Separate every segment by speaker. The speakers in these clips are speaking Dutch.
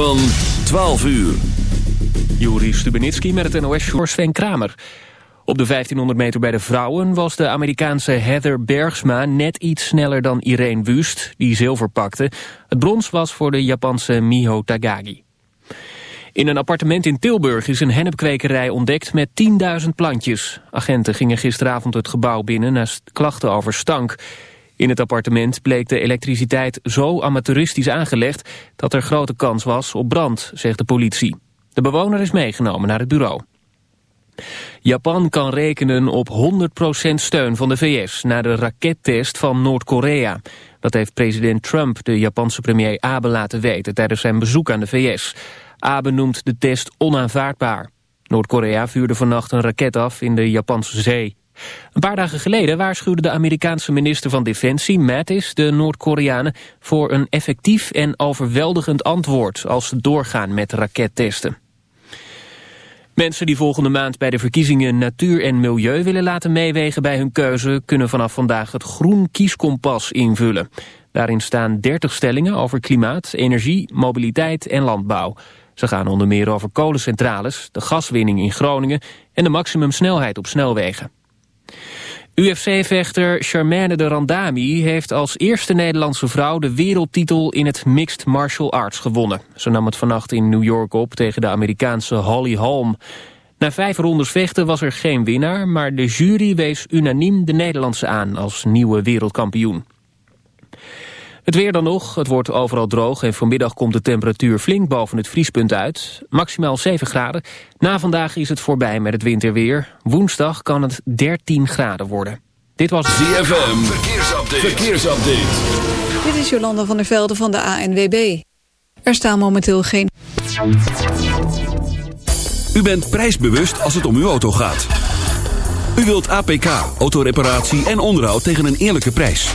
Speaker 1: Van 12 uur.
Speaker 2: Juri Stubenitski met het NOS voor Sven Kramer. Op de 1500 meter bij de vrouwen was de Amerikaanse Heather Bergsma net iets sneller dan Irene Wust, die zilver pakte. Het brons was voor de Japanse Miho Tagagi. In een appartement in Tilburg is een hennepkwekerij ontdekt met 10.000 plantjes. Agenten gingen gisteravond het gebouw binnen naast klachten over stank. In het appartement bleek de elektriciteit zo amateuristisch aangelegd... dat er grote kans was op brand, zegt de politie. De bewoner is meegenomen naar het bureau. Japan kan rekenen op 100% steun van de VS... na de rakettest van Noord-Korea. Dat heeft president Trump de Japanse premier Abe laten weten... tijdens zijn bezoek aan de VS. Abe noemt de test onaanvaardbaar. Noord-Korea vuurde vannacht een raket af in de Japanse zee. Een paar dagen geleden waarschuwde de Amerikaanse minister van Defensie, Mattis, de Noord-Koreanen voor een effectief en overweldigend antwoord als ze doorgaan met rakettesten. Mensen die volgende maand bij de verkiezingen natuur en milieu willen laten meewegen bij hun keuze, kunnen vanaf vandaag het groen kieskompas invullen. Daarin staan 30 stellingen over klimaat, energie, mobiliteit en landbouw. Ze gaan onder meer over kolencentrales, de gaswinning in Groningen en de maximumsnelheid op snelwegen. UFC-vechter Charmaine de Randami heeft als eerste Nederlandse vrouw de wereldtitel in het Mixed Martial Arts gewonnen. Ze nam het vannacht in New York op tegen de Amerikaanse Holly Holm. Na vijf rondes vechten was er geen winnaar, maar de jury wees unaniem de Nederlandse aan als nieuwe wereldkampioen. Het weer dan nog. Het wordt overal droog en vanmiddag komt de temperatuur flink boven het vriespunt uit. Maximaal 7 graden. Na vandaag is het voorbij met het winterweer. Woensdag kan het 13 graden worden. Dit was
Speaker 1: ZFM. Verkeersupdate. Verkeersupdate.
Speaker 3: Dit is Jolanda van der Velde van de ANWB. Er staan momenteel geen...
Speaker 1: U bent prijsbewust als het om uw auto gaat. U wilt APK, autoreparatie en onderhoud tegen een eerlijke prijs.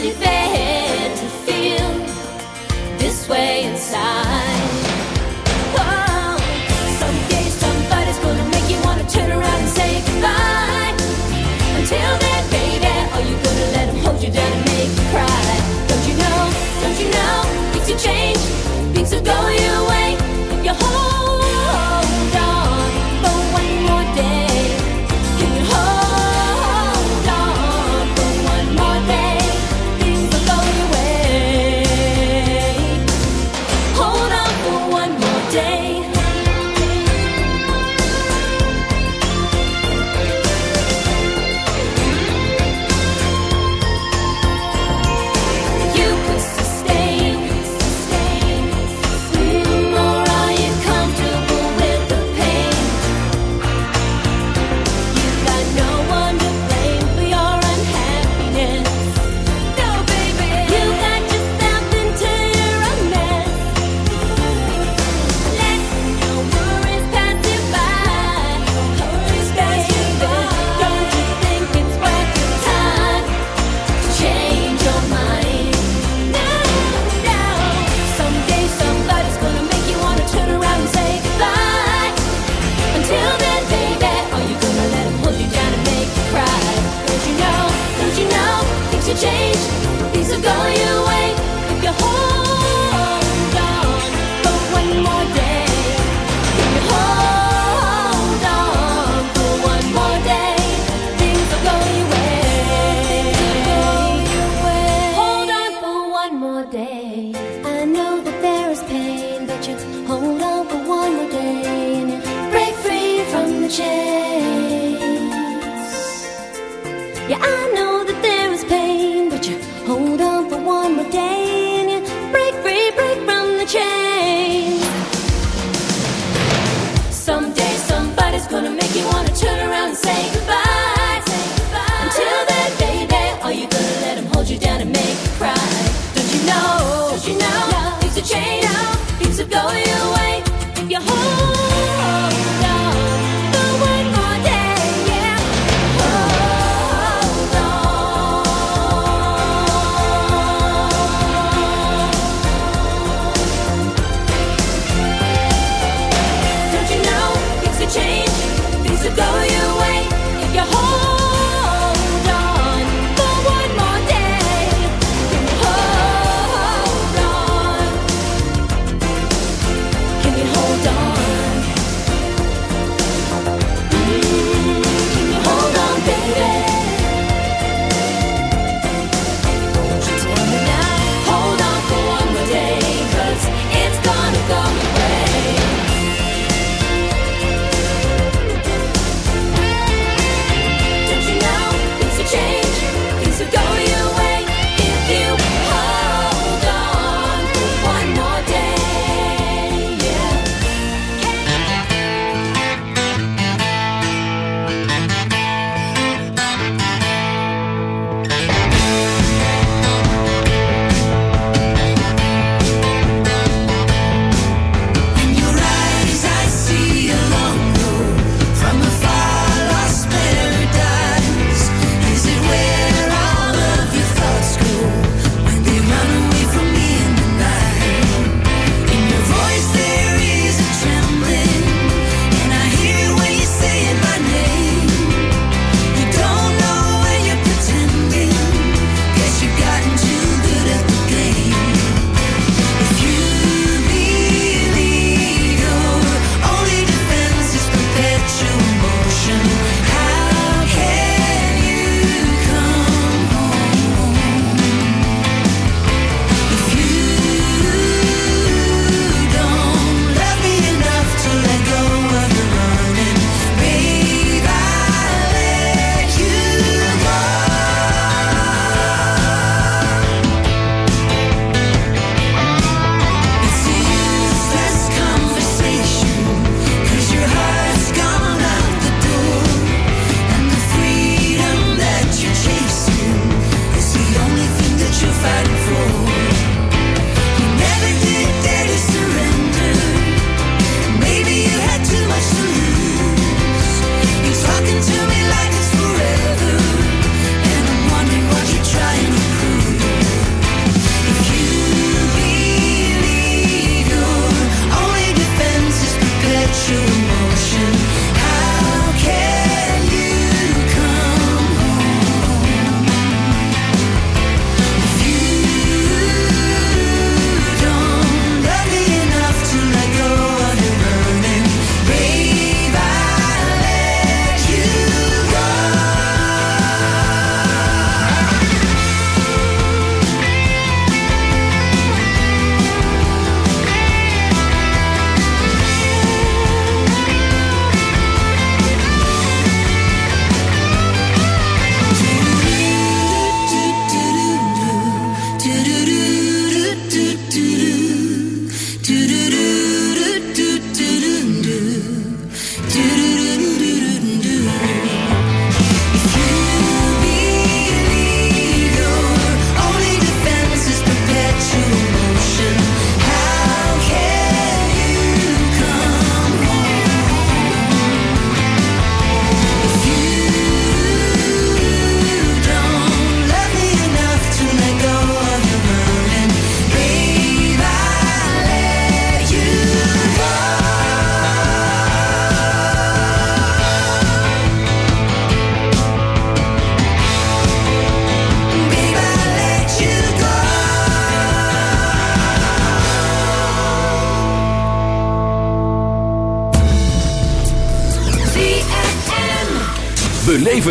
Speaker 4: manifeste. magic. Hold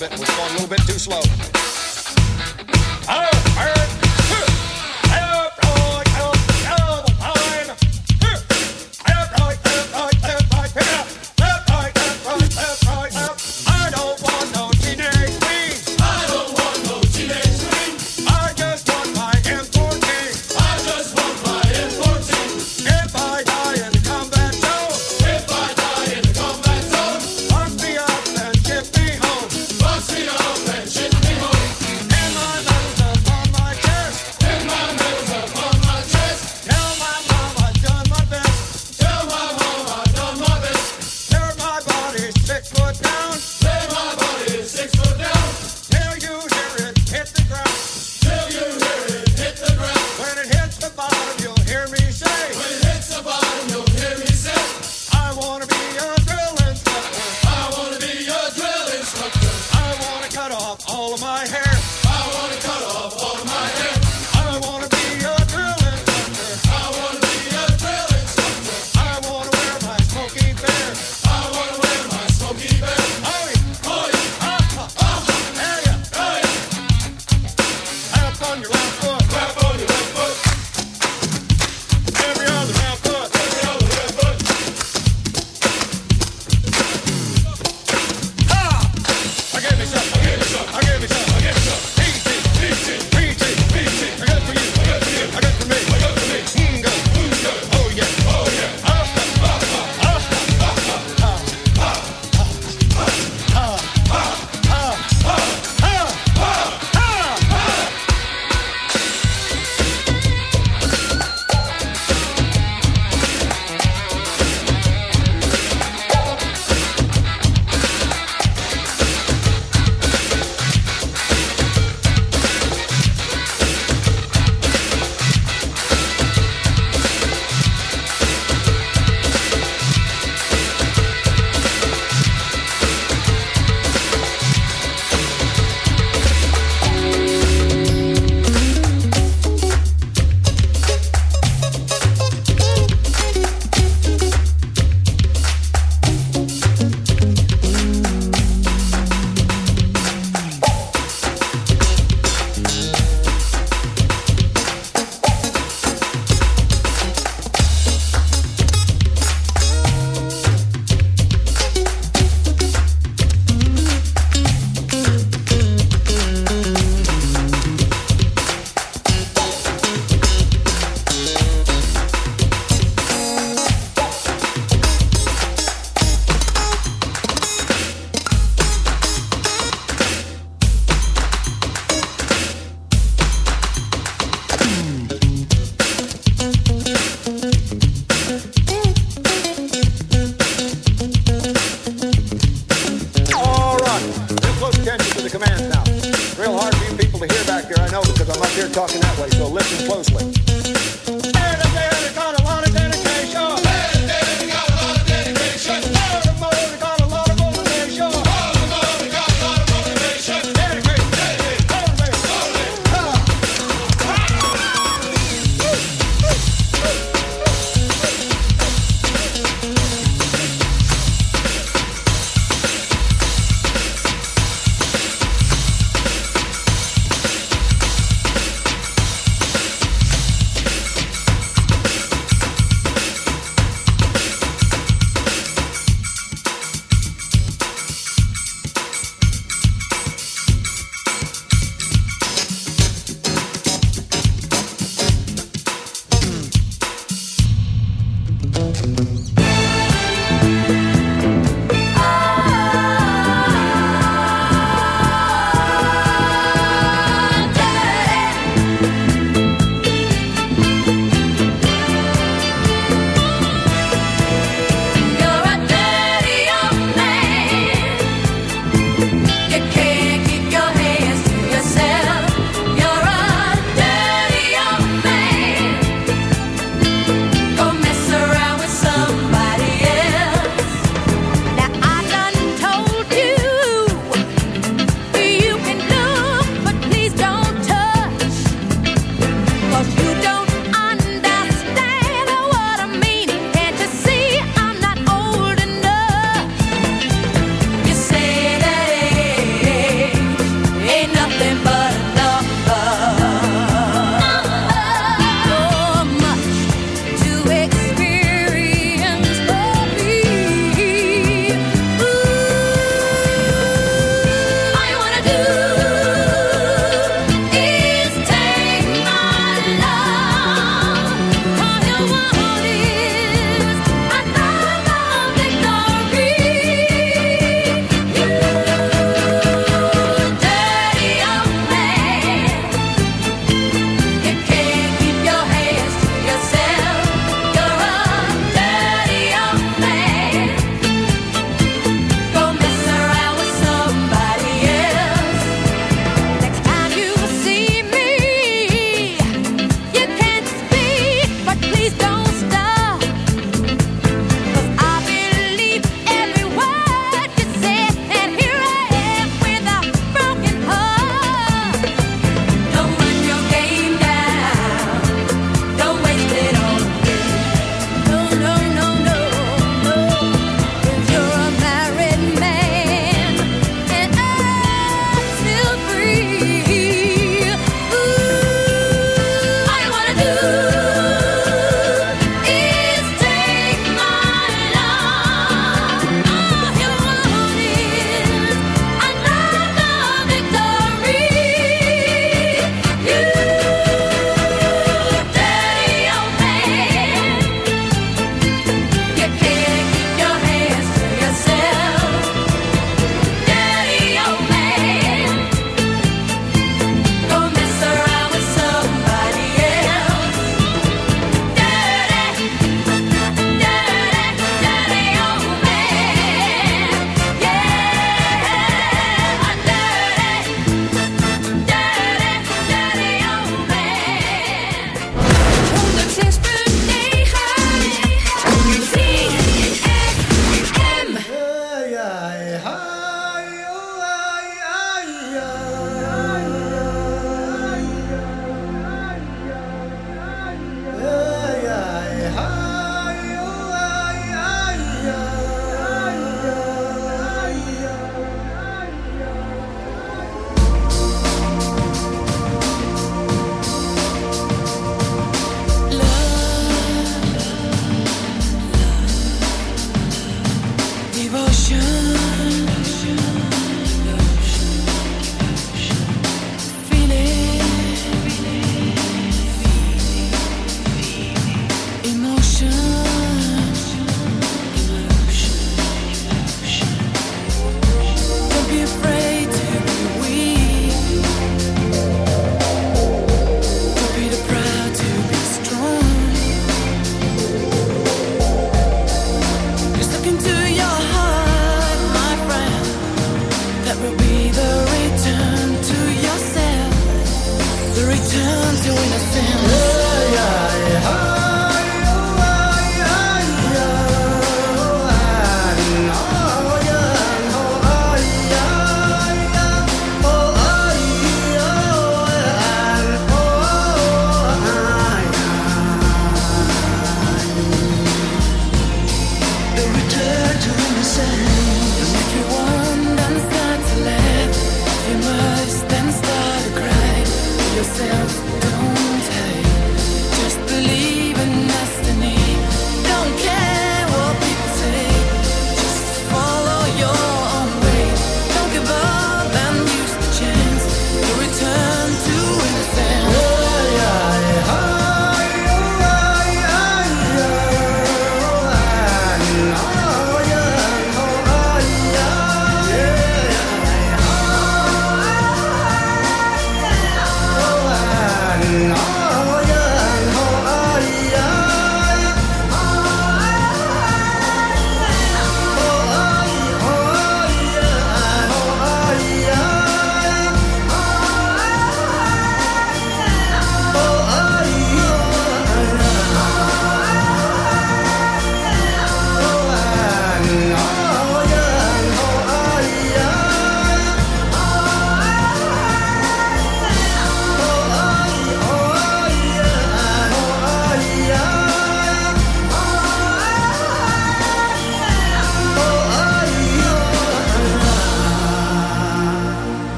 Speaker 5: bit was going a little bit too slow.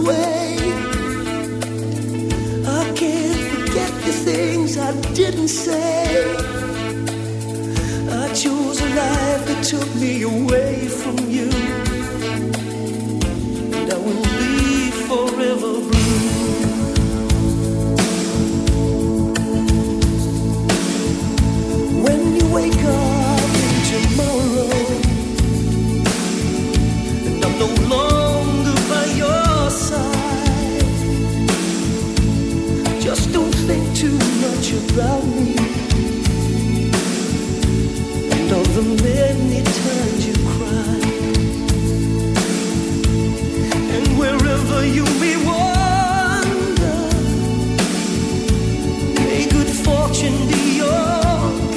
Speaker 6: away. I can't forget the things I didn't say. I chose a life that took me away from about me and all the many times you cried and wherever you may wander may good fortune be your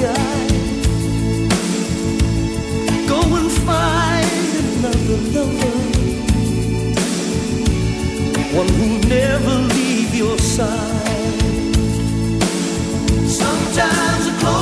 Speaker 6: guide. Go and find another Lover, one who'll never leave your side times are close.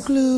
Speaker 1: glue.